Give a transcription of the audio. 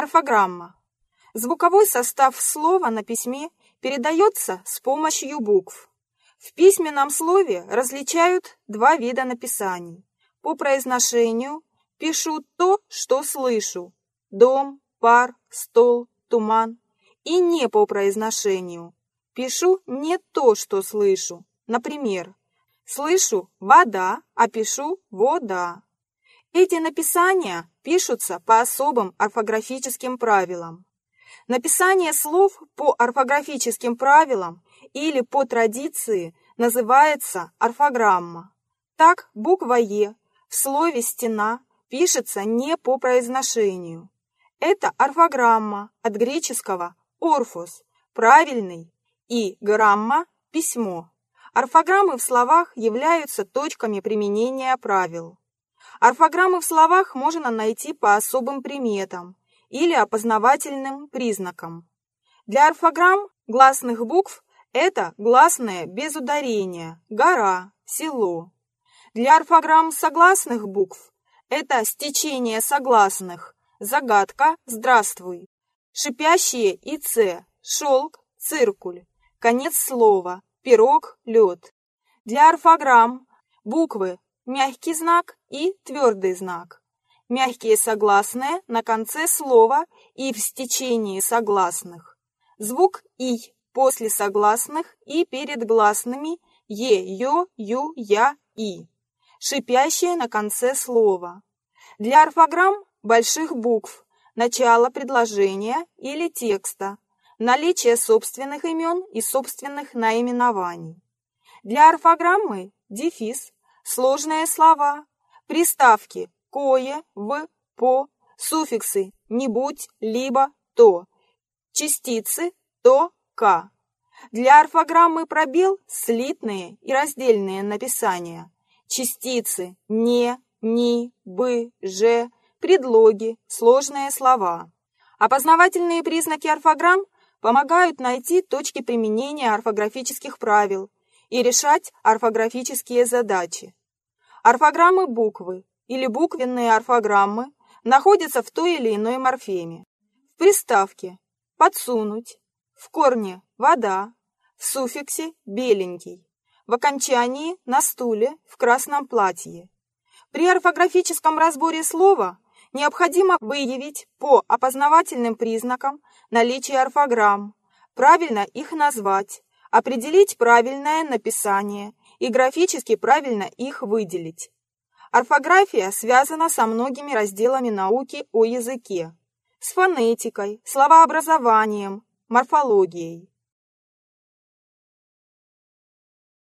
Орфограмма. Звуковой состав слова на письме передается с помощью букв. В письменном слове различают два вида написаний. По произношению пишу то, что слышу. Дом, пар, стол, туман. И не по произношению. Пишу не то, что слышу. Например, слышу «вода», а пишу «вода». Эти написания пишутся по особым орфографическим правилам. Написание слов по орфографическим правилам или по традиции называется орфограмма. Так, буква «Е» в слове «стена» пишется не по произношению. Это орфограмма от греческого «орфос» – правильный, и грамма – письмо. Орфограммы в словах являются точками применения правил. Орфограммы в словах можно найти по особым приметам или опознавательным признакам. Для орфограмм гласных букв это гласное без ударения, гора, село. Для орфограмм согласных букв это стечение согласных, загадка, здравствуй. Шипящие и «ц», шелк, циркуль, конец слова, пирог, лед. Для орфограмм буквы мягкий знак и твердый знак. Мягкие согласные на конце слова и в стечении согласных. Звук «и» после согласных и перед гласными «е», «ё», «ю», «я», «и». Шипящие на конце слова. Для орфограмм больших букв начало предложения или текста, наличие собственных имен и собственных наименований. Для орфограммы дефис, сложные слова, приставки «кое», «в», «по», суффиксы «не будь», «либо», «то», частицы «то», «ка». Для орфограммы пробел слитные и раздельные написания, частицы «не», «ни», «бы», «же», предлоги, сложные слова. Опознавательные признаки орфограмм помогают найти точки применения орфографических правил и решать орфографические задачи. Орфограммы буквы или буквенные орфограммы находятся в той или иной морфеме. В приставке «подсунуть», в корне «вода», в суффиксе «беленький», в окончании «на стуле», в красном платье. При орфографическом разборе слова необходимо выявить по опознавательным признакам наличие орфограмм, правильно их назвать, определить правильное написание и графически правильно их выделить. Орфография связана со многими разделами науки о языке, с фонетикой, словообразованием, морфологией.